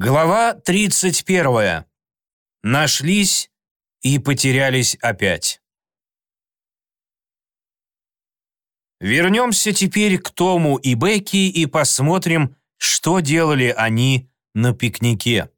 Глава 31. Нашлись и потерялись опять. Вернемся теперь к Тому и Бекки и посмотрим, что делали они на пикнике.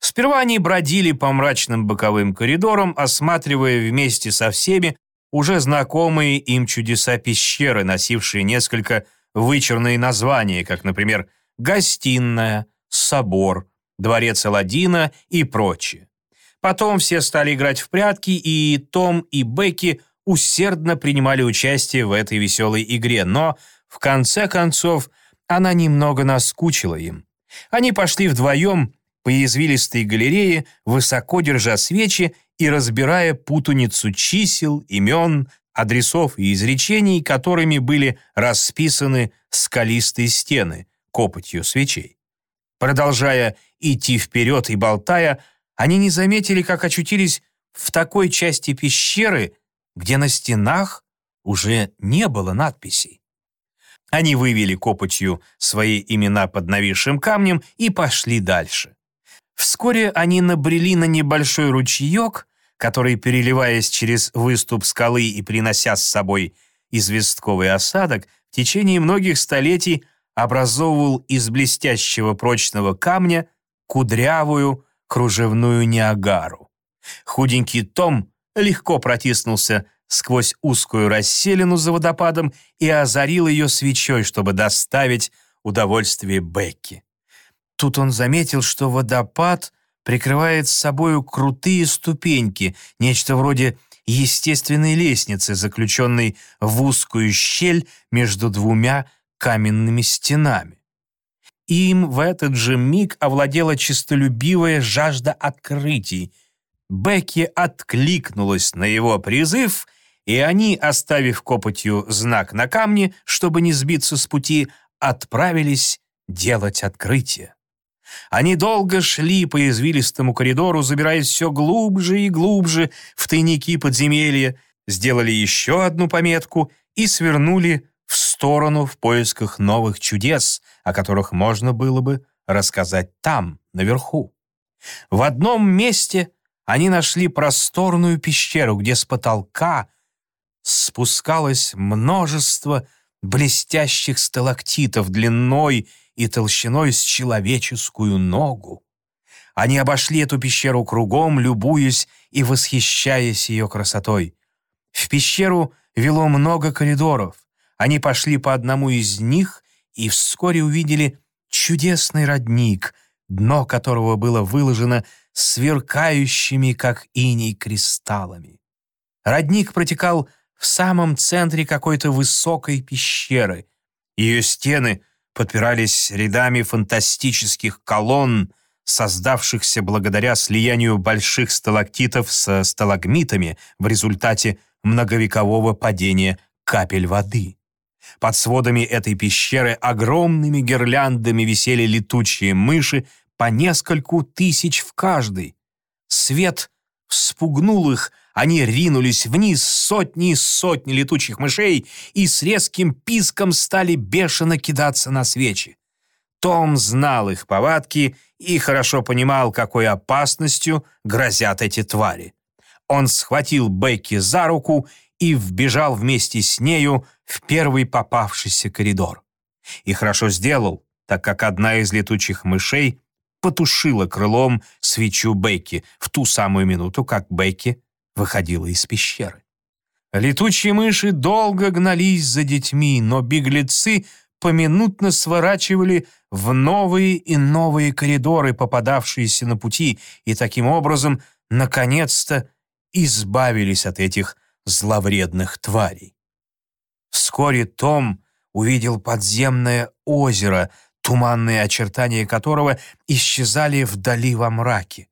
Сперва они бродили по мрачным боковым коридорам, осматривая вместе со всеми уже знакомые им чудеса пещеры, носившие несколько вычурные названия, как, например, «гостиная», собор, дворец Аладдина и прочее. Потом все стали играть в прятки, и Том и Бекки усердно принимали участие в этой веселой игре, но, в конце концов, она немного наскучила им. Они пошли вдвоем по извилистой галерее, высоко держа свечи и разбирая путаницу чисел, имен, адресов и изречений, которыми были расписаны скалистые стены копотью свечей. Продолжая идти вперед и болтая, они не заметили, как очутились в такой части пещеры, где на стенах уже не было надписей. Они вывели копотью свои имена под нависшим камнем и пошли дальше. Вскоре они набрели на небольшой ручеек, который, переливаясь через выступ скалы и принося с собой известковый осадок, в течение многих столетий образовывал из блестящего прочного камня кудрявую кружевную Ниагару. Худенький Том легко протиснулся сквозь узкую расселину за водопадом и озарил ее свечой, чтобы доставить удовольствие Бекки. Тут он заметил, что водопад прикрывает собою крутые ступеньки, нечто вроде естественной лестницы, заключенной в узкую щель между двумя каменными стенами. Им в этот же миг овладела честолюбивая жажда открытий. Бекки откликнулась на его призыв, и они, оставив копотью знак на камне, чтобы не сбиться с пути, отправились делать открытие. Они долго шли по извилистому коридору, забираясь все глубже и глубже в тайники подземелья, сделали еще одну пометку и свернули сторону в поисках новых чудес, о которых можно было бы рассказать там, наверху. В одном месте они нашли просторную пещеру, где с потолка спускалось множество блестящих сталактитов длиной и толщиной с человеческую ногу. Они обошли эту пещеру кругом, любуясь и восхищаясь ее красотой. В пещеру вело много коридоров. Они пошли по одному из них и вскоре увидели чудесный родник, дно которого было выложено сверкающими, как иней, кристаллами. Родник протекал в самом центре какой-то высокой пещеры. Ее стены подпирались рядами фантастических колонн, создавшихся благодаря слиянию больших сталактитов со сталагмитами в результате многовекового падения капель воды. Под сводами этой пещеры огромными гирляндами висели летучие мыши по нескольку тысяч в каждой. Свет вспугнул их, они ринулись вниз сотни и сотни летучих мышей и с резким писком стали бешено кидаться на свечи. Том знал их повадки и хорошо понимал, какой опасностью грозят эти твари. Он схватил Бекки за руку и вбежал вместе с нею в первый попавшийся коридор. И хорошо сделал, так как одна из летучих мышей потушила крылом свечу Бекки в ту самую минуту, как Бекки выходила из пещеры. Летучие мыши долго гнались за детьми, но беглецы поминутно сворачивали в новые и новые коридоры, попадавшиеся на пути, и таким образом, наконец-то, избавились от этих зловредных тварей. Вскоре Том увидел подземное озеро, туманные очертания которого исчезали вдали во мраке.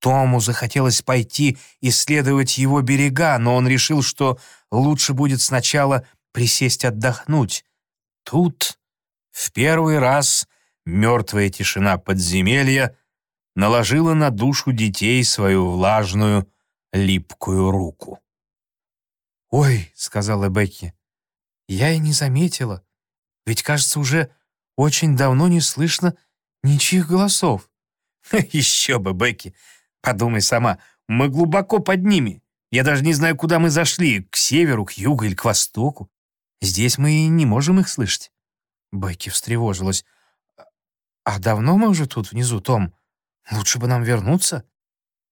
Тому захотелось пойти исследовать его берега, но он решил, что лучше будет сначала присесть отдохнуть. Тут в первый раз мертвая тишина подземелья наложила на душу детей свою влажную, липкую руку. «Ой», — сказала Бекки, — «я и не заметила. Ведь, кажется, уже очень давно не слышно Ничьих голосов. Еще бы, Бекки. Подумай сама, мы глубоко под ними. Я даже не знаю, куда мы зашли, к северу, к югу или к востоку. Здесь мы не можем их слышать. Бекки встревожилась. «А давно мы уже тут внизу, Том? Лучше бы нам вернуться?»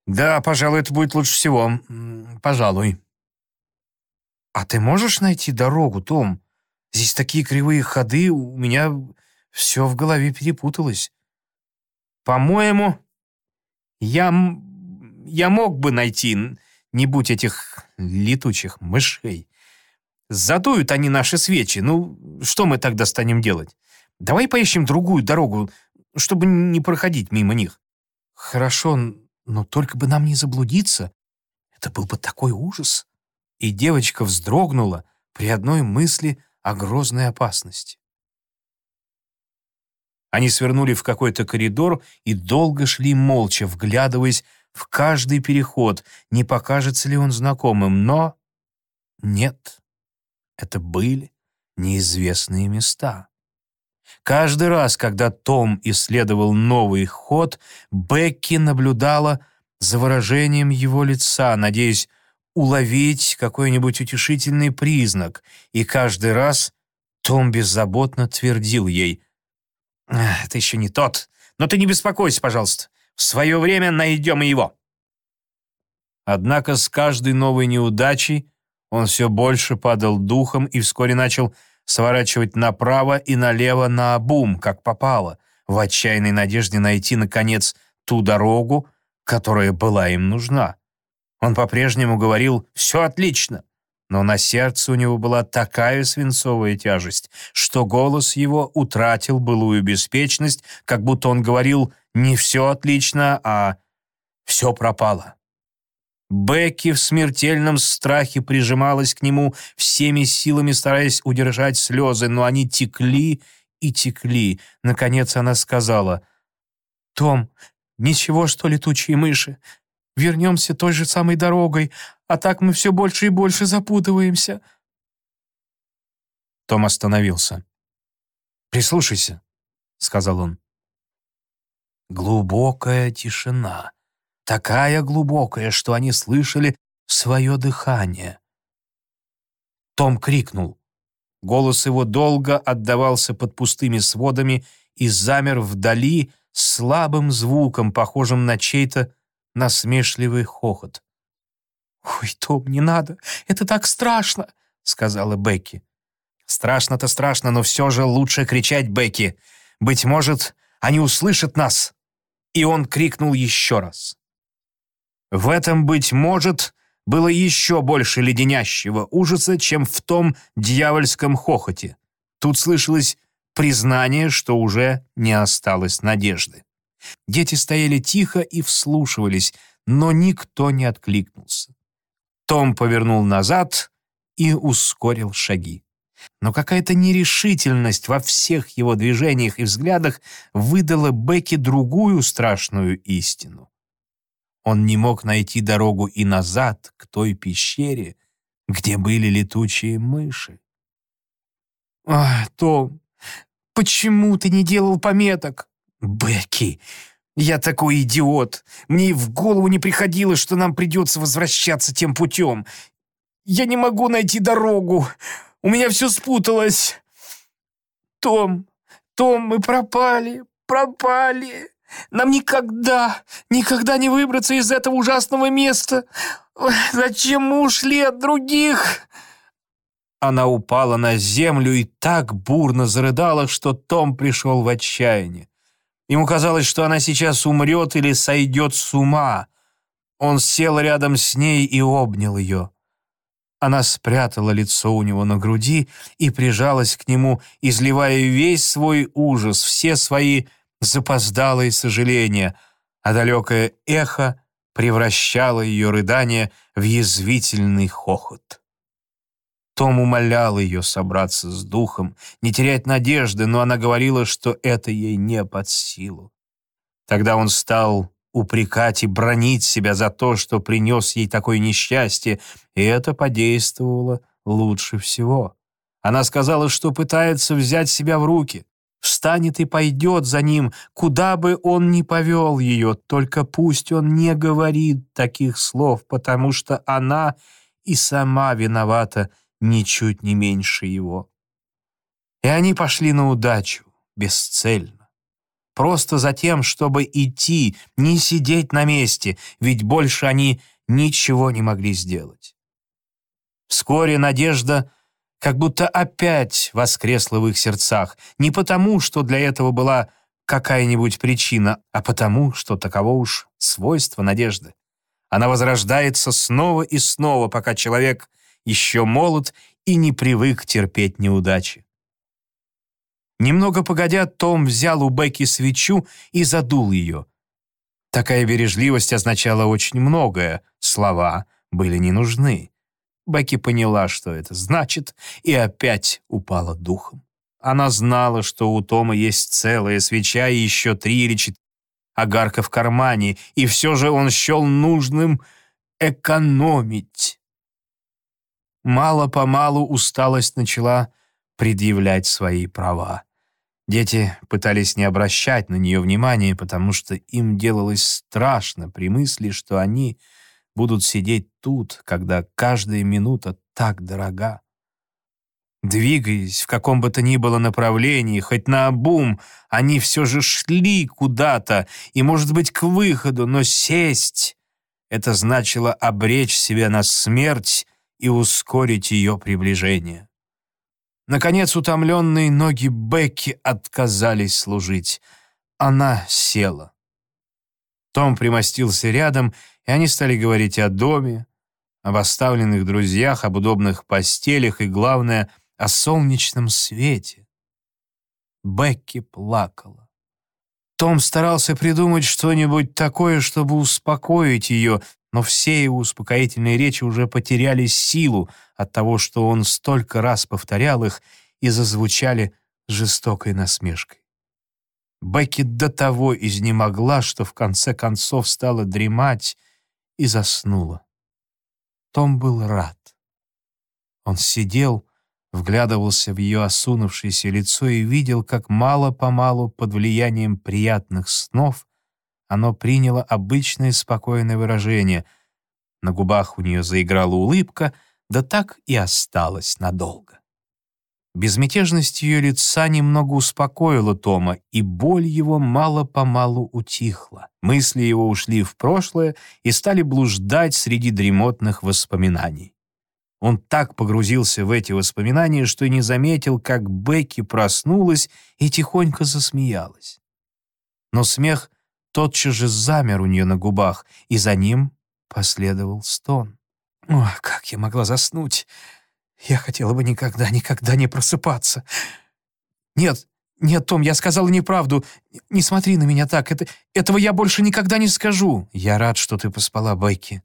«Да, пожалуй, это будет лучше всего. Пожалуй». «А ты можешь найти дорогу, Том? Здесь такие кривые ходы, у меня все в голове перепуталось». «По-моему, я, я мог бы найти, не будь этих летучих мышей. Задуют они наши свечи, ну, что мы тогда станем делать? Давай поищем другую дорогу, чтобы не проходить мимо них». «Хорошо, но только бы нам не заблудиться. Это был бы такой ужас». И девочка вздрогнула при одной мысли о грозной опасности. Они свернули в какой-то коридор и долго шли молча, вглядываясь в каждый переход, не покажется ли он знакомым, но... Нет, это были неизвестные места. Каждый раз, когда Том исследовал новый ход, Бекки наблюдала за выражением его лица, надеясь уловить какой-нибудь утешительный признак, и каждый раз Том беззаботно твердил ей «Это еще не тот, но ты не беспокойся, пожалуйста, в свое время найдем его». Однако с каждой новой неудачей он все больше падал духом и вскоре начал сворачивать направо и налево на обум, как попало, в отчаянной надежде найти, наконец, ту дорогу, которая была им нужна. Он по-прежнему говорил «все отлично», но на сердце у него была такая свинцовая тяжесть, что голос его утратил былую беспечность, как будто он говорил не «все отлично», а «все пропало». Бекки в смертельном страхе прижималась к нему, всеми силами стараясь удержать слезы, но они текли и текли. Наконец она сказала, «Том, ничего, что летучие мыши. Вернемся той же самой дорогой, а так мы все больше и больше запутываемся». Том остановился. «Прислушайся», — сказал он. Глубокая тишина такая глубокая, что они слышали свое дыхание. Том крикнул. Голос его долго отдавался под пустыми сводами и замер вдали слабым звуком, похожим на чей-то насмешливый хохот. «Ой, Том, не надо, это так страшно!» — сказала Бекки. «Страшно-то страшно, но все же лучше кричать, Бекки. Быть может, они услышат нас!» И он крикнул еще раз. В этом, быть может, было еще больше леденящего ужаса, чем в том дьявольском хохоте. Тут слышалось признание, что уже не осталось надежды. Дети стояли тихо и вслушивались, но никто не откликнулся. Том повернул назад и ускорил шаги. Но какая-то нерешительность во всех его движениях и взглядах выдала Бекке другую страшную истину. Он не мог найти дорогу и назад, к той пещере, где были летучие мыши. «Ах, Том, почему ты не делал пометок?» «Бекки, я такой идиот. Мне и в голову не приходило, что нам придется возвращаться тем путем. Я не могу найти дорогу. У меня все спуталось. Том, Том, мы пропали, пропали!» Нам никогда, никогда не выбраться из этого ужасного места. Зачем мы ушли от других?» Она упала на землю и так бурно зарыдала, что Том пришел в отчаяние. Ему казалось, что она сейчас умрет или сойдет с ума. Он сел рядом с ней и обнял ее. Она спрятала лицо у него на груди и прижалась к нему, изливая весь свой ужас, все свои запоздалое сожаление, а далекое эхо превращало ее рыдание в язвительный хохот. Том умолял ее собраться с духом, не терять надежды, но она говорила, что это ей не под силу. Тогда он стал упрекать и бронить себя за то, что принес ей такое несчастье, и это подействовало лучше всего. Она сказала, что пытается взять себя в руки, встанет и пойдет за ним, куда бы он ни повел ее, только пусть он не говорит таких слов, потому что она и сама виновата ничуть не меньше его. И они пошли на удачу, бесцельно. Просто за тем, чтобы идти, не сидеть на месте, ведь больше они ничего не могли сделать. Вскоре Надежда как будто опять воскресла в их сердцах, не потому, что для этого была какая-нибудь причина, а потому, что таково уж свойство надежды. Она возрождается снова и снова, пока человек еще молод и не привык терпеть неудачи. Немного погодя, Том взял у Бекки свечу и задул ее. Такая бережливость означала очень многое, слова были не нужны. Бекки поняла, что это значит, и опять упала духом. Она знала, что у Тома есть целая свеча и еще три или четыре огарка в кармане, и все же он счел нужным экономить. Мало-помалу усталость начала предъявлять свои права. Дети пытались не обращать на нее внимания, потому что им делалось страшно при мысли, что они будут сидеть тут, когда каждая минута так дорога. Двигаясь в каком бы то ни было направлении, хоть на обум, они все же шли куда-то и, может быть, к выходу, но сесть — это значило обречь себя на смерть и ускорить ее приближение. Наконец, утомленные ноги Бекки отказались служить. Она села. Том примостился рядом, и они стали говорить о доме, об оставленных друзьях, об удобных постелях и, главное, о солнечном свете. Бекки плакала. Том старался придумать что-нибудь такое, чтобы успокоить ее, но все его успокоительные речи уже потеряли силу от того, что он столько раз повторял их и зазвучали жестокой насмешкой. Бекки до того изнемогла, что в конце концов стала дремать и заснула. Том был рад. Он сидел, вглядывался в ее осунувшееся лицо и видел, как мало-помалу под влиянием приятных снов оно приняло обычное спокойное выражение. На губах у нее заиграла улыбка, да так и осталась надолго. Безмятежность ее лица немного успокоила Тома, и боль его мало-помалу утихла. Мысли его ушли в прошлое и стали блуждать среди дремотных воспоминаний. Он так погрузился в эти воспоминания, что не заметил, как Бекки проснулась и тихонько засмеялась. Но смех тотчас же замер у нее на губах, и за ним последовал стон. «О, как я могла заснуть! Я хотела бы никогда, никогда не просыпаться!» «Нет, нет, Том, я сказала неправду. Не смотри на меня так. Это, этого я больше никогда не скажу. Я рад, что ты поспала, Бекки.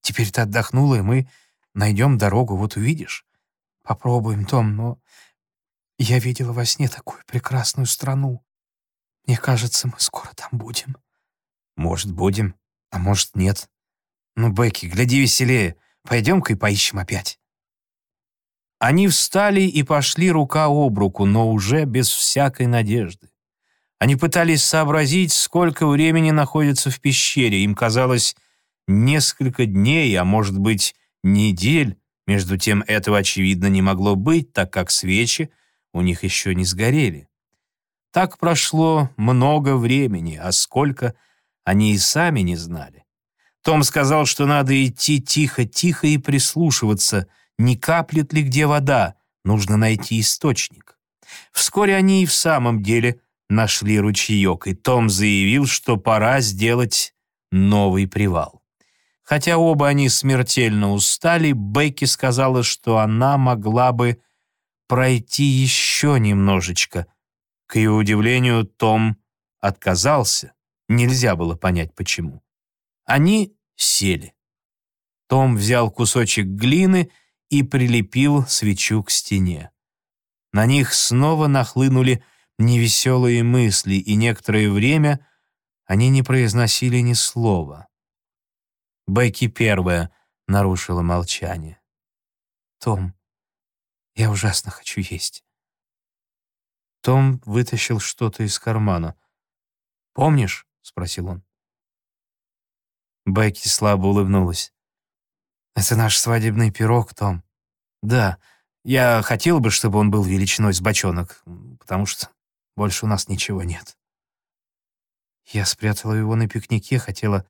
Теперь ты отдохнула, и мы Найдем дорогу, вот увидишь. Попробуем, Том, но я видела во сне такую прекрасную страну. Мне кажется, мы скоро там будем. Может, будем, а может, нет. Ну, Бекки, гляди веселее. Пойдем-ка и поищем опять. Они встали и пошли рука об руку, но уже без всякой надежды. Они пытались сообразить, сколько времени находятся в пещере. Им казалось несколько дней, а может быть недель. Между тем этого, очевидно, не могло быть, так как свечи у них еще не сгорели. Так прошло много времени, а сколько они и сами не знали. Том сказал, что надо идти тихо-тихо и прислушиваться, не каплет ли где вода, нужно найти источник. Вскоре они и в самом деле нашли ручеек, и Том заявил, что пора сделать новый привал. Хотя оба они смертельно устали, Бекки сказала, что она могла бы пройти еще немножечко. К ее удивлению, Том отказался. Нельзя было понять, почему. Они сели. Том взял кусочек глины и прилепил свечу к стене. На них снова нахлынули невеселые мысли, и некоторое время они не произносили ни слова. Бекки первая нарушила молчание. «Том, я ужасно хочу есть». Том вытащил что-то из кармана. «Помнишь?» — спросил он. Бекки слабо улыбнулась. «Это наш свадебный пирог, Том. Да, я хотел бы, чтобы он был величиной с бочонок, потому что больше у нас ничего нет». Я спрятала его на пикнике, хотела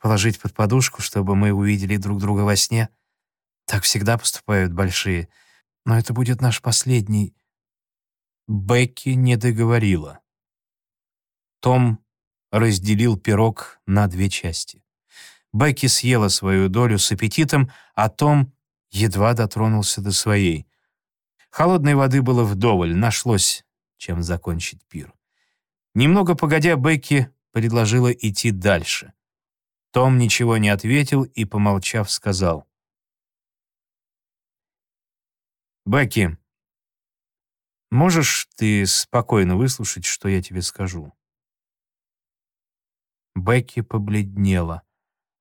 положить под подушку, чтобы мы увидели друг друга во сне. Так всегда поступают большие. Но это будет наш последний... Бекки не договорила. Том разделил пирог на две части. Бекки съела свою долю с аппетитом, а Том едва дотронулся до своей. Холодной воды было вдоволь, нашлось, чем закончить пир. Немного погодя, Бекки предложила идти дальше. Том ничего не ответил и, помолчав, сказал. «Бекки, можешь ты спокойно выслушать, что я тебе скажу?» Бекки побледнела.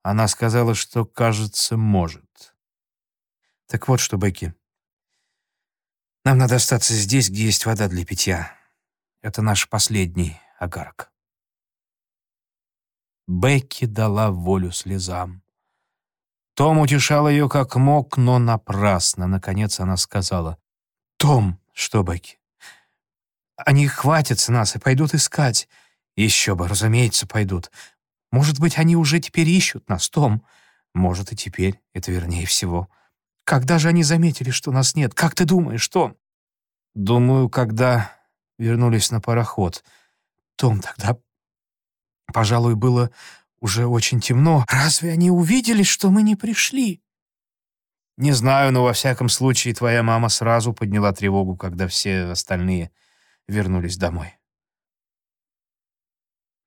Она сказала, что, кажется, может. Так вот что, Бекки. Нам надо остаться здесь, где есть вода для питья. Это наш последний огарок. Бекки дала волю слезам. Том утешал ее как мог, но напрасно. Наконец она сказала. «Том, что, Бекки? Они хватятся нас и пойдут искать. Еще бы, разумеется, пойдут. Может быть, они уже теперь ищут нас, Том? Может, и теперь, это вернее всего. Когда же они заметили, что нас нет? Как ты думаешь, Том? Думаю, когда вернулись на пароход. Том, тогда, пожалуй, было уже очень темно. Разве они увидели, что мы не пришли? Не знаю, но во всяком случае твоя мама сразу подняла тревогу, когда все остальные вернулись домой.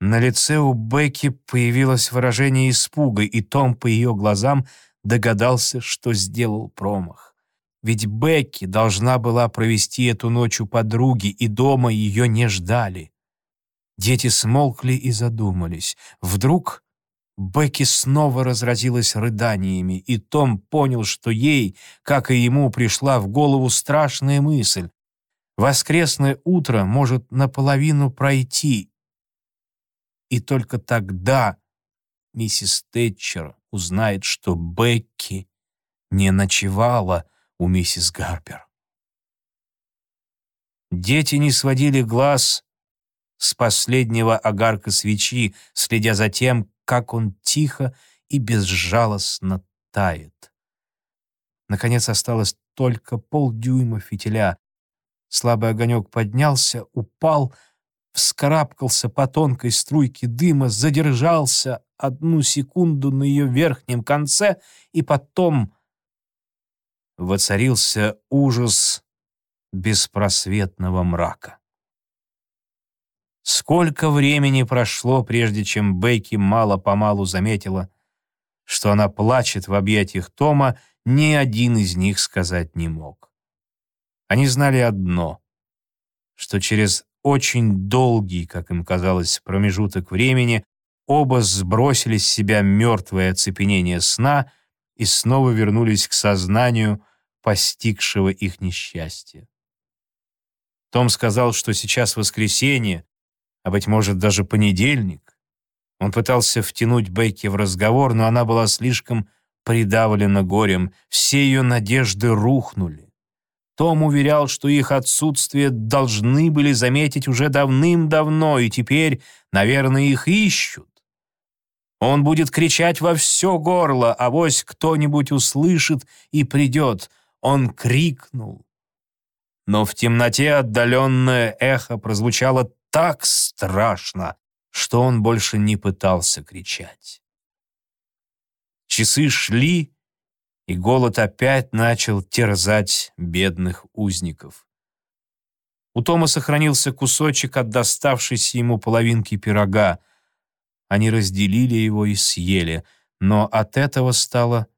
На лице у Бекки появилось выражение испуга, и Том по ее глазам догадался, что сделал промах. Ведь Бекки должна была провести эту ночь у подруги, и дома ее не ждали. Дети смолкли и задумались. Вдруг Бекки снова разразилась рыданиями, и Том понял, что ей, как и ему, пришла в голову страшная мысль. Воскресное утро может наполовину пройти, и только тогда миссис Тэтчер узнает, что Бекки не ночевала у миссис Гарпер. Дети не сводили глаз с последнего огарка свечи, следя за тем, как он тихо и безжалостно тает. Наконец осталось только полдюйма фитиля. Слабый огонек поднялся, упал — вскарабкался по тонкой струйке дыма, задержался одну секунду на ее верхнем конце, и потом воцарился ужас беспросветного мрака. Сколько времени прошло, прежде чем Бейки мало-помалу заметила, что она плачет в объятиях Тома, ни один из них сказать не мог. Они знали одно, что через очень долгий, как им казалось, промежуток времени, оба сбросили с себя мертвое оцепенение сна и снова вернулись к сознанию постигшего их несчастья. Том сказал, что сейчас воскресенье, а, быть может, даже понедельник. Он пытался втянуть Бекки в разговор, но она была слишком придавлена горем, все ее надежды рухнули. Том уверял, что их отсутствие должны были заметить уже давным-давно, и теперь, наверное, их ищут. Он будет кричать во все горло, а вось кто-нибудь услышит и придет. Он крикнул. Но в темноте отдаленное эхо прозвучало так страшно, что он больше не пытался кричать. Часы шли, и голод опять начал терзать бедных узников. У Тома сохранился кусочек от доставшейся ему половинки пирога. Они разделили его и съели, но от этого стало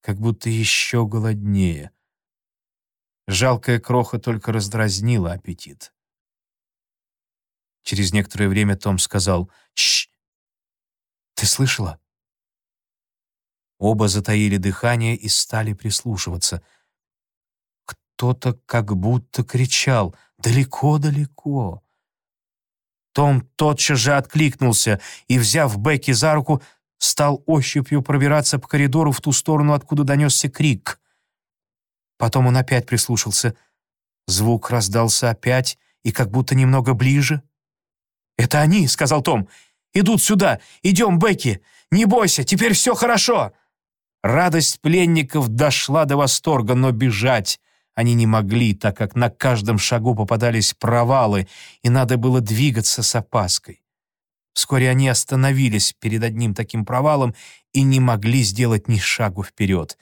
как будто еще голоднее. Жалкая кроха только раздразнила аппетит. Через некоторое время Том сказал «Чш! Ты слышала?» Оба затаили дыхание и стали прислушиваться. Кто-то как будто кричал, далеко-далеко. Том тотчас же откликнулся и, взяв Бекки за руку, стал ощупью пробираться по коридору в ту сторону, откуда донесся крик. Потом он опять прислушался. Звук раздался опять и как будто немного ближе. «Это они», — сказал Том. «Идут сюда. Идем, Бекки. Не бойся, теперь все хорошо». Радость пленников дошла до восторга, но бежать они не могли, так как на каждом шагу попадались провалы, и надо было двигаться с опаской. Вскоре они остановились перед одним таким провалом и не могли сделать ни шагу вперед.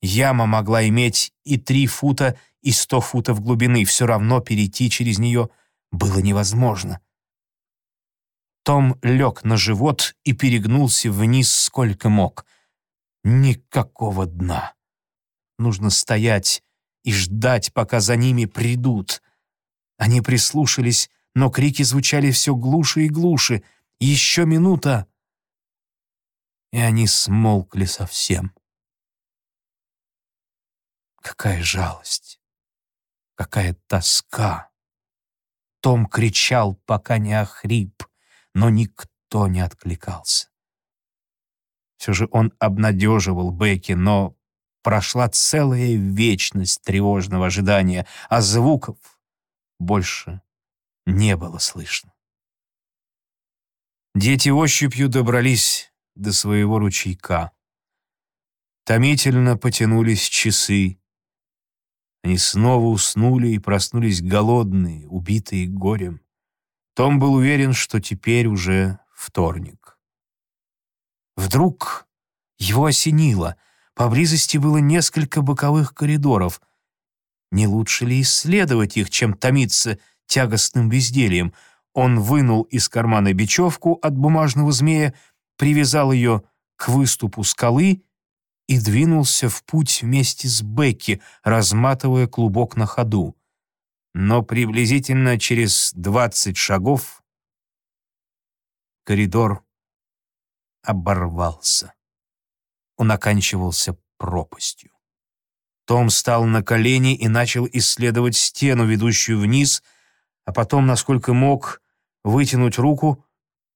Яма могла иметь и три фута, и сто футов глубины, все равно перейти через нее было невозможно. Том лег на живот и перегнулся вниз сколько мог. Никакого дна. Нужно стоять и ждать, пока за ними придут. Они прислушались, но крики звучали все глуше и глуше. Еще минута, и они смолкли совсем. Какая жалость, какая тоска. Том кричал, пока не охрип, но никто не откликался. Все же он обнадеживал Бекки, но Прошла целая вечность тревожного ожидания, а звуков больше не было слышно. Дети ощупью добрались до своего ручейка. Томительно потянулись часы. Они снова уснули и проснулись голодные, убитые горем. Том был уверен, что теперь уже вторник. Вдруг его осенило — Поблизости было несколько боковых коридоров. Не лучше ли исследовать их, чем томиться тягостным бездельем? Он вынул из кармана бечевку от бумажного змея, привязал ее к выступу скалы и двинулся в путь вместе с Бекки, разматывая клубок на ходу. Но приблизительно через двадцать шагов коридор оборвался он оканчивался пропастью. Том стал на колени и начал исследовать стену, ведущую вниз, а потом, насколько мог, вытянуть руку,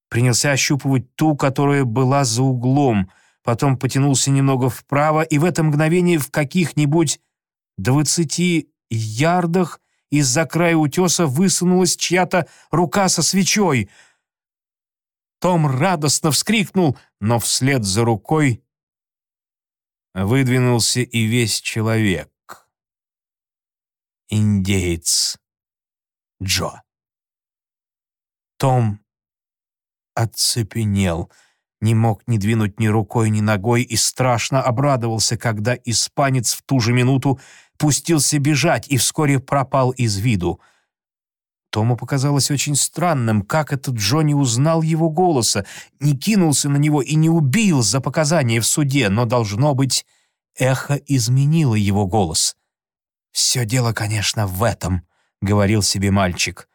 принялся ощупывать ту, которая была за углом, потом потянулся немного вправо, и в это мгновение в каких-нибудь двадцати ярдах из-за края утеса высунулась чья-то рука со свечой. Том радостно вскрикнул, но вслед за рукой выдвинулся и весь человек. Индеец Джо. Том оцепенел, не мог ни двинуть ни рукой, ни ногой и страшно обрадовался, когда испанец в ту же минуту пустился бежать и вскоре пропал из виду. Тому показалось очень странным, как этот Джо не узнал его голоса, не кинулся на него и не убил за показания в суде, но, должно быть, эхо изменило его голос. «Все дело, конечно, в этом», — говорил себе мальчик.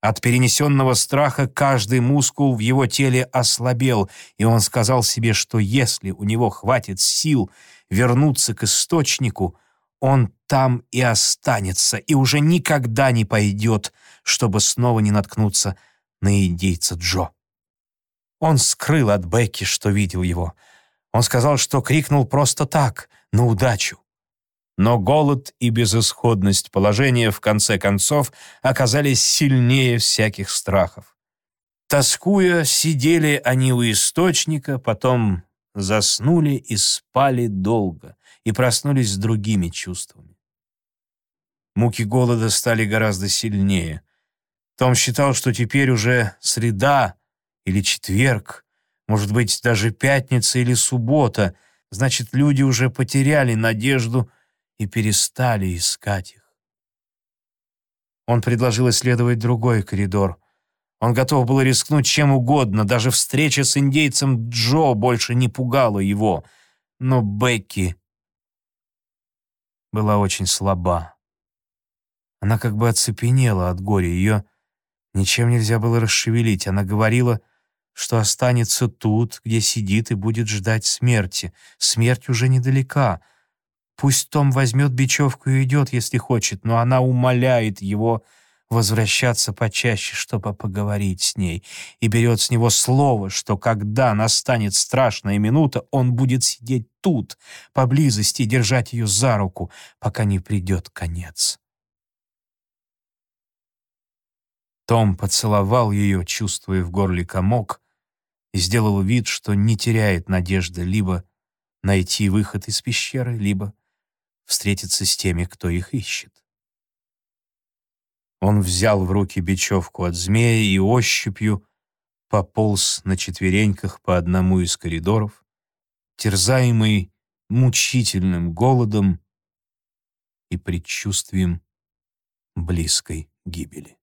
От перенесенного страха каждый мускул в его теле ослабел, и он сказал себе, что если у него хватит сил вернуться к источнику, он там и останется, и уже никогда не пойдет, чтобы снова не наткнуться на индейца Джо. Он скрыл от Бекки, что видел его. Он сказал, что крикнул просто так, на удачу. Но голод и безысходность положения в конце концов оказались сильнее всяких страхов. Тоскуя, сидели они у источника, потом заснули и спали долго, и проснулись с другими чувствами. Муки голода стали гораздо сильнее. Том считал, что теперь уже среда или четверг, может быть, даже пятница или суббота, значит, люди уже потеряли надежду и перестали искать их. Он предложил исследовать другой коридор. Он готов был рискнуть чем угодно, даже встреча с индейцем Джо больше не пугала его. Но Бекки была очень слаба. Она как бы оцепенела от горя, ее ничем нельзя было расшевелить. Она говорила что останется тут, где сидит и будет ждать смерти. Смерть уже недалека. Пусть Том возьмет бечевку и идет, если хочет, но она умоляет его возвращаться почаще, чтобы поговорить с ней, и берет с него слово, что когда настанет страшная минута, он будет сидеть тут, поблизости, держать ее за руку, пока не придет конец. Том поцеловал ее, чувствуя в горле комок, и сделал вид, что не теряет надежды либо найти выход из пещеры, либо встретиться с теми, кто их ищет. Он взял в руки бечевку от змея и ощупью пополз на четвереньках по одному из коридоров, терзаемый мучительным голодом и предчувствием близкой гибели.